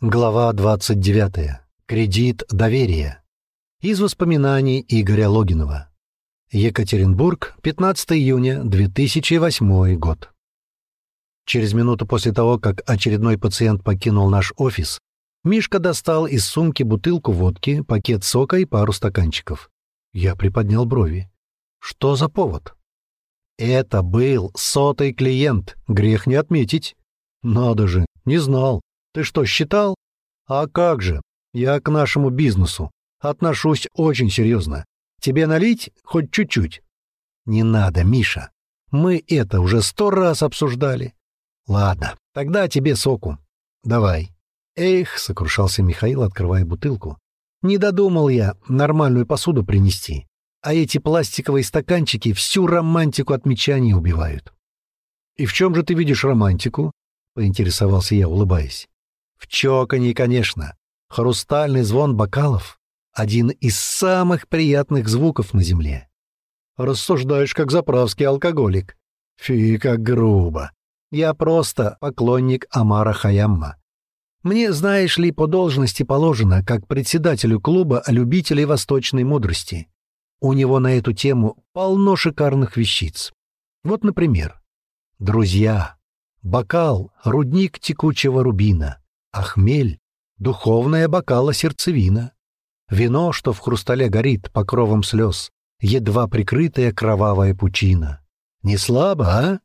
Глава 29. Кредит доверия. Из воспоминаний Игоря Логинова. Екатеринбург, 15 июня 2008 год. Через минуту после того, как очередной пациент покинул наш офис, Мишка достал из сумки бутылку водки, пакет сока и пару стаканчиков. Я приподнял брови. Что за повод? Это был сотый клиент, грех не отметить. Надо же, не знал. Ты что, считал? А как же? Я к нашему бизнесу отношусь очень серьезно. Тебе налить хоть чуть-чуть? Не надо, Миша. Мы это уже сто раз обсуждали. Ладно, тогда тебе соку. Давай. Эх, сокрушался Михаил, открывая бутылку. Не додумал я нормальную посуду принести. А эти пластиковые стаканчики всю романтику отмечаний убивают. И в чем же ты видишь романтику? поинтересовался я, улыбаясь. В чоканье, конечно. Хрустальный звон бокалов — один из самых приятных звуков на земле. Рассуждаешь, как заправский алкоголик. Фи, как грубо. Я просто поклонник Амара Хаямма. Мне, знаешь ли, по должности положено, как председателю клуба любителей восточной мудрости. У него на эту тему полно шикарных вещиц. Вот, например, «Друзья, бокал — рудник текучего рубина, а хмель — духовная бокала сердцевина. Вино, что в хрустале горит покровом слез, едва прикрытая кровавая пучина. Не слабо, а?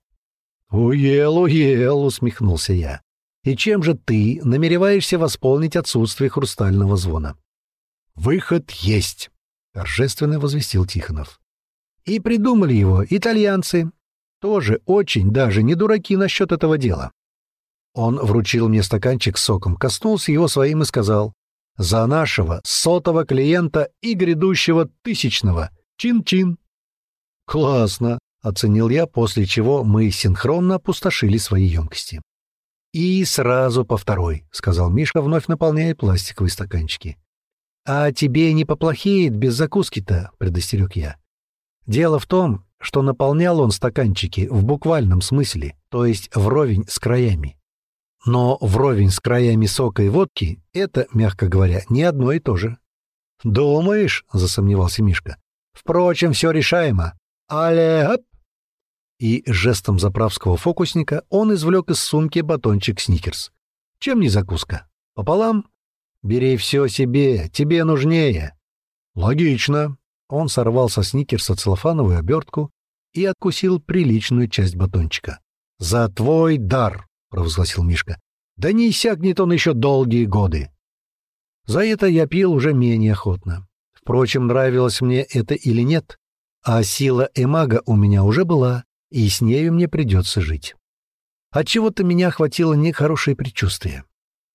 «Уел, уел», — усмехнулся я. «И чем же ты намереваешься восполнить отсутствие хрустального звона?» «Выход есть», — торжественно возвестил Тихонов. «И придумали его итальянцы. Тоже очень даже не дураки насчет этого дела. Он вручил мне стаканчик с соком, коснулся его своим и сказал «За нашего сотого клиента и грядущего тысячного! Чин-чин!» «Классно!» — оценил я, после чего мы синхронно опустошили свои емкости. «И сразу по второй», — сказал Мишка, вновь наполняя пластиковые стаканчики. «А тебе не поплохеет без закуски-то», — предостерег я. «Дело в том, что наполнял он стаканчики в буквальном смысле, то есть вровень с краями. Но вровень с краями сока и водки — это, мягко говоря, не одно и то же. «Думаешь?» — засомневался Мишка. «Впрочем, все решаемо. Але оп!» И жестом заправского фокусника он извлек из сумки батончик сникерс. «Чем не закуска? Пополам? Бери все себе, тебе нужнее». «Логично». Он сорвал со сникерса целлофановую обертку и откусил приличную часть батончика. «За твой дар!» Провозгласил Мишка. «Да не иссякнет он еще долгие годы!» За это я пил уже менее охотно. Впрочем, нравилось мне это или нет, а сила эмага у меня уже была, и с нею мне придется жить. Отчего-то меня охватило нехорошее предчувствие.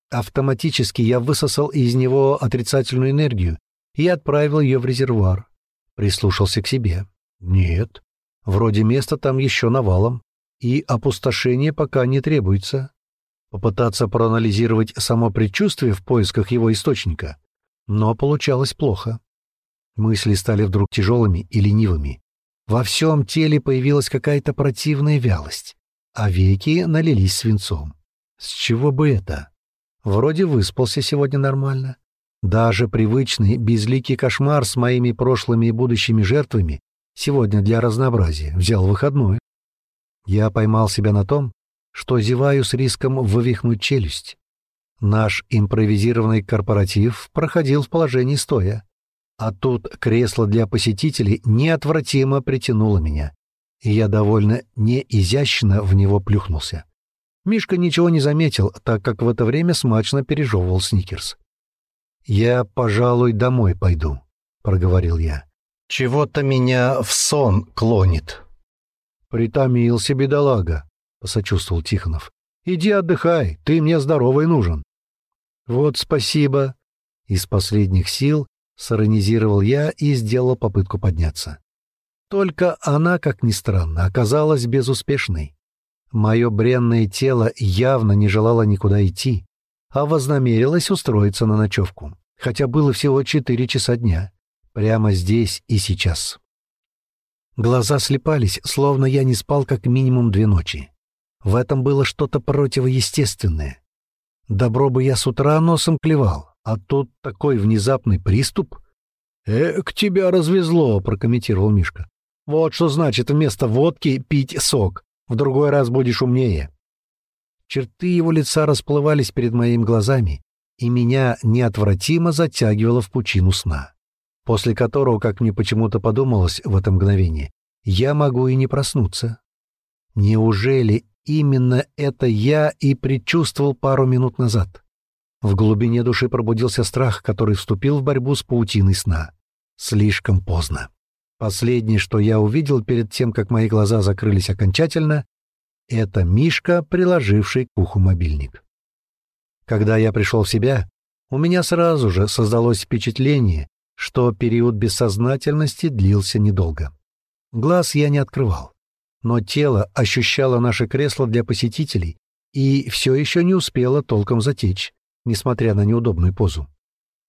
Автоматически я высосал из него отрицательную энергию и отправил ее в резервуар. Прислушался к себе. Нет, вроде места там еще навалом и опустошение пока не требуется. Попытаться проанализировать само предчувствие в поисках его источника, но получалось плохо. Мысли стали вдруг тяжелыми и ленивыми. Во всем теле появилась какая-то противная вялость, а веки налились свинцом. С чего бы это? Вроде выспался сегодня нормально. Даже привычный безликий кошмар с моими прошлыми и будущими жертвами сегодня для разнообразия взял выходной. Я поймал себя на том, что зеваю с риском вывихнуть челюсть. Наш импровизированный корпоратив проходил в положении стоя. А тут кресло для посетителей неотвратимо притянуло меня, и я довольно неизящно в него плюхнулся. Мишка ничего не заметил, так как в это время смачно пережевывал сникерс. «Я, пожалуй, домой пойду», — проговорил я. «Чего-то меня в сон клонит». «Притомился бедолага», — посочувствовал Тихонов. «Иди отдыхай, ты мне здоровый нужен». «Вот спасибо». Из последних сил сиронизировал я и сделал попытку подняться. Только она, как ни странно, оказалась безуспешной. Мое бренное тело явно не желало никуда идти, а вознамерилось устроиться на ночевку, хотя было всего четыре часа дня, прямо здесь и сейчас. Глаза слепались, словно я не спал как минимум две ночи. В этом было что-то противоестественное. Добро бы я с утра носом клевал, а тут такой внезапный приступ. «Эк, тебя развезло», — прокомментировал Мишка. «Вот что значит вместо водки пить сок. В другой раз будешь умнее». Черты его лица расплывались перед моими глазами, и меня неотвратимо затягивало в пучину сна, после которого, как мне почему-то подумалось в это мгновение, я могу и не проснуться. Неужели именно это я и предчувствовал пару минут назад? В глубине души пробудился страх, который вступил в борьбу с паутиной сна. Слишком поздно. Последнее, что я увидел перед тем, как мои глаза закрылись окончательно, это Мишка, приложивший к уху мобильник. Когда я пришел в себя, у меня сразу же создалось впечатление, что период бессознательности длился недолго. Глаз я не открывал, но тело ощущало наше кресло для посетителей и все еще не успело толком затечь, несмотря на неудобную позу.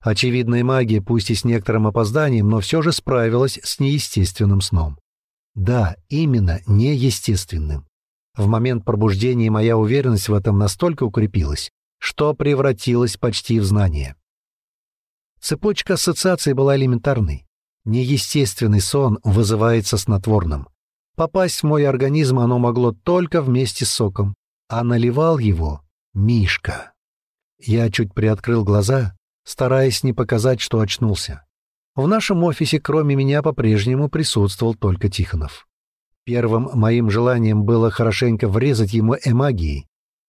Очевидная магия, пусть и с некоторым опозданием, но все же справилась с неестественным сном. Да, именно неестественным. В момент пробуждения моя уверенность в этом настолько укрепилась, что превратилась почти в знание. Цепочка ассоциаций была элементарной. Неестественный сон вызывается снотворным. Попасть в мой организм оно могло только вместе с соком, а наливал его Мишка. Я чуть приоткрыл глаза, стараясь не показать, что очнулся. В нашем офисе кроме меня по-прежнему присутствовал только Тихонов. Первым моим желанием было хорошенько врезать ему эмагией.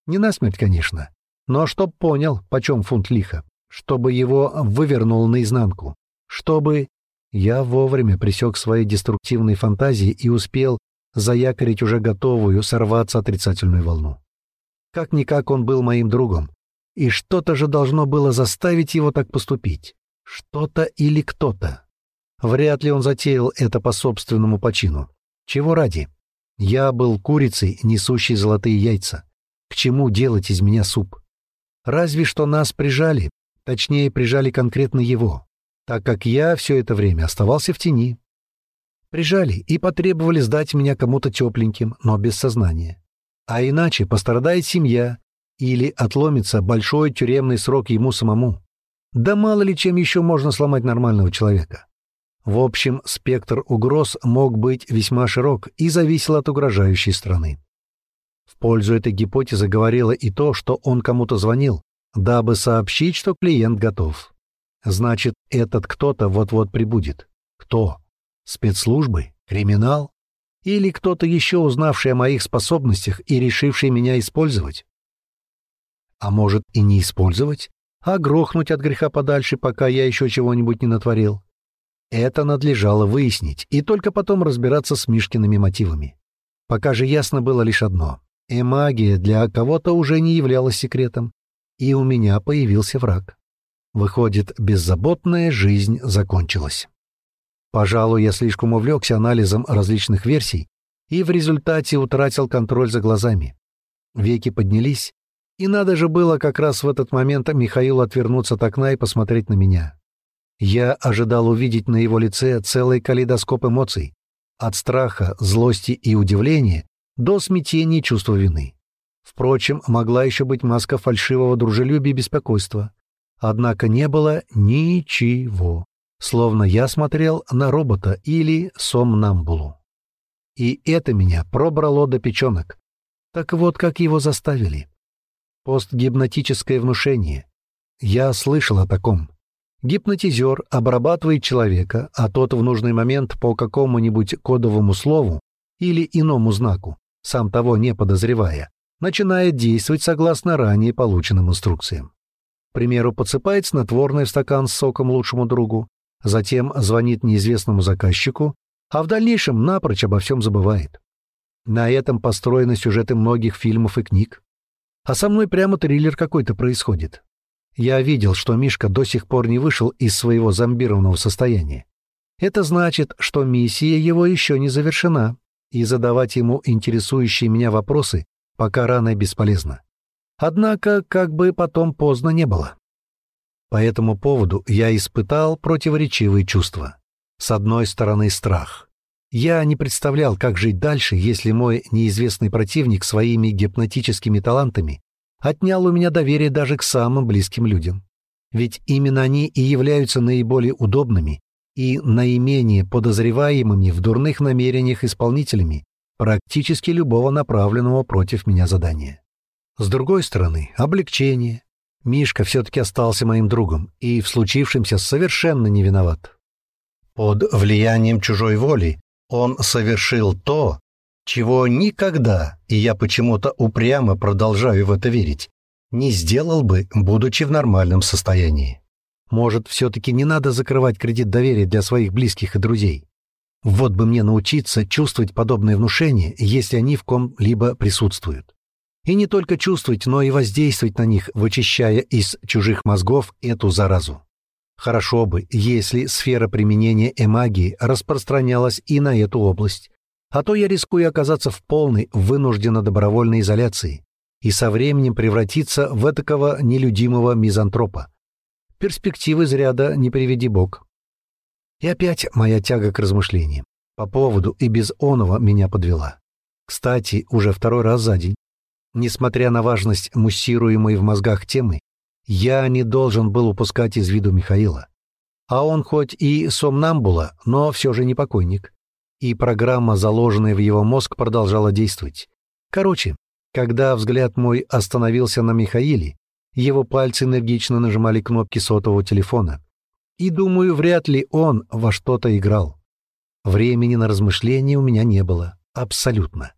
Не насмерть, конечно, но чтоб понял, почем фунт лиха, чтобы его вывернул наизнанку, чтобы я вовремя пресек свои деструктивные фантазии и успел заякорить уже готовую сорваться отрицательную волну. Как-никак он был моим другом, и что-то же должно было заставить его так поступить. Что-то или кто-то. Вряд ли он затеял это по собственному почину. Чего ради? Я был курицей, несущей золотые яйца. К чему делать из меня суп? Разве что нас прижали, точнее, прижали конкретно его так как я все это время оставался в тени. Прижали и потребовали сдать меня кому-то тепленьким, но без сознания. А иначе пострадает семья или отломится большой тюремный срок ему самому. Да мало ли чем еще можно сломать нормального человека. В общем, спектр угроз мог быть весьма широк и зависел от угрожающей страны. В пользу этой гипотезы говорило и то, что он кому-то звонил, дабы сообщить, что клиент готов. Значит, этот кто-то вот-вот прибудет. Кто? Спецслужбы? Криминал? Или кто-то еще узнавший о моих способностях и решивший меня использовать? А может и не использовать, а грохнуть от греха подальше, пока я еще чего-нибудь не натворил? Это надлежало выяснить и только потом разбираться с Мишкиными мотивами. Пока же ясно было лишь одно. И магия для кого-то уже не являлась секретом, и у меня появился враг. Выходит, беззаботная жизнь закончилась. Пожалуй, я слишком увлекся анализом различных версий и в результате утратил контроль за глазами. Веки поднялись, и надо же было как раз в этот момент Михаилу отвернуться от окна и посмотреть на меня. Я ожидал увидеть на его лице целый калейдоскоп эмоций, от страха, злости и удивления до смятения чувства вины. Впрочем, могла еще быть маска фальшивого дружелюбия и беспокойства. Однако не было ничего, словно я смотрел на робота или сомнамбулу. И это меня пробрало до печенок. Так вот, как его заставили. Постгипнотическое внушение. Я слышал о таком. Гипнотизер обрабатывает человека, а тот в нужный момент по какому-нибудь кодовому слову или иному знаку, сам того не подозревая, начинает действовать согласно ранее полученным инструкциям. К примеру, подсыпает снотворное в стакан с соком лучшему другу, затем звонит неизвестному заказчику, а в дальнейшем напрочь обо всем забывает. На этом построены сюжеты многих фильмов и книг. А со мной прямо триллер какой-то происходит. Я видел, что Мишка до сих пор не вышел из своего зомбированного состояния. Это значит, что миссия его еще не завершена, и задавать ему интересующие меня вопросы пока рано и бесполезно. Однако, как бы потом поздно не было. По этому поводу я испытал противоречивые чувства. С одной стороны, страх. Я не представлял, как жить дальше, если мой неизвестный противник своими гипнотическими талантами отнял у меня доверие даже к самым близким людям. Ведь именно они и являются наиболее удобными и наименее подозреваемыми в дурных намерениях исполнителями практически любого направленного против меня задания. С другой стороны, облегчение. Мишка все-таки остался моим другом и в случившемся совершенно не виноват. Под влиянием чужой воли он совершил то, чего никогда, и я почему-то упрямо продолжаю в это верить, не сделал бы, будучи в нормальном состоянии. Может, все-таки не надо закрывать кредит доверия для своих близких и друзей? Вот бы мне научиться чувствовать подобные внушения, если они в ком-либо присутствуют. И не только чувствовать, но и воздействовать на них, вычищая из чужих мозгов эту заразу. Хорошо бы, если сфера применения эмагии распространялась и на эту область, а то я рискую оказаться в полной, вынужденно добровольной изоляции и со временем превратиться в этакого нелюдимого мизантропа. Перспективы заряда не приведи бог. И опять моя тяга к размышлениям. По поводу и без оного меня подвела. Кстати, уже второй раз за день. Несмотря на важность муссируемой в мозгах темы, я не должен был упускать из виду Михаила. А он хоть и сомнамбула, но все же не покойник. И программа, заложенная в его мозг, продолжала действовать. Короче, когда взгляд мой остановился на Михаиле, его пальцы энергично нажимали кнопки сотового телефона, и, думаю, вряд ли он во что-то играл. Времени на размышления у меня не было. Абсолютно.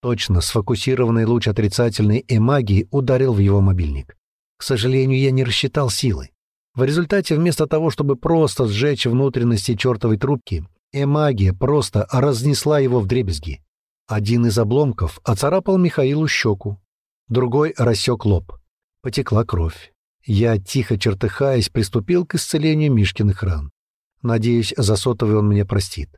Точно сфокусированный луч отрицательной эмагии ударил в его мобильник. К сожалению, я не рассчитал силы. В результате, вместо того, чтобы просто сжечь внутренности чертовой трубки, эмагия просто разнесла его в дребезги. Один из обломков оцарапал Михаилу щеку, другой рассек лоб. Потекла кровь. Я, тихо чертыхаясь, приступил к исцелению Мишкиных ран. Надеюсь, за сотовый он меня простит.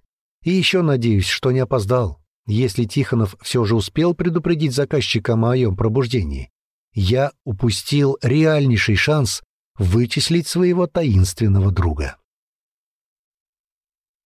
И еще надеюсь, что не опоздал. Если Тихонов все же успел предупредить заказчика о моем пробуждении, я упустил реальнейший шанс вычислить своего таинственного друга.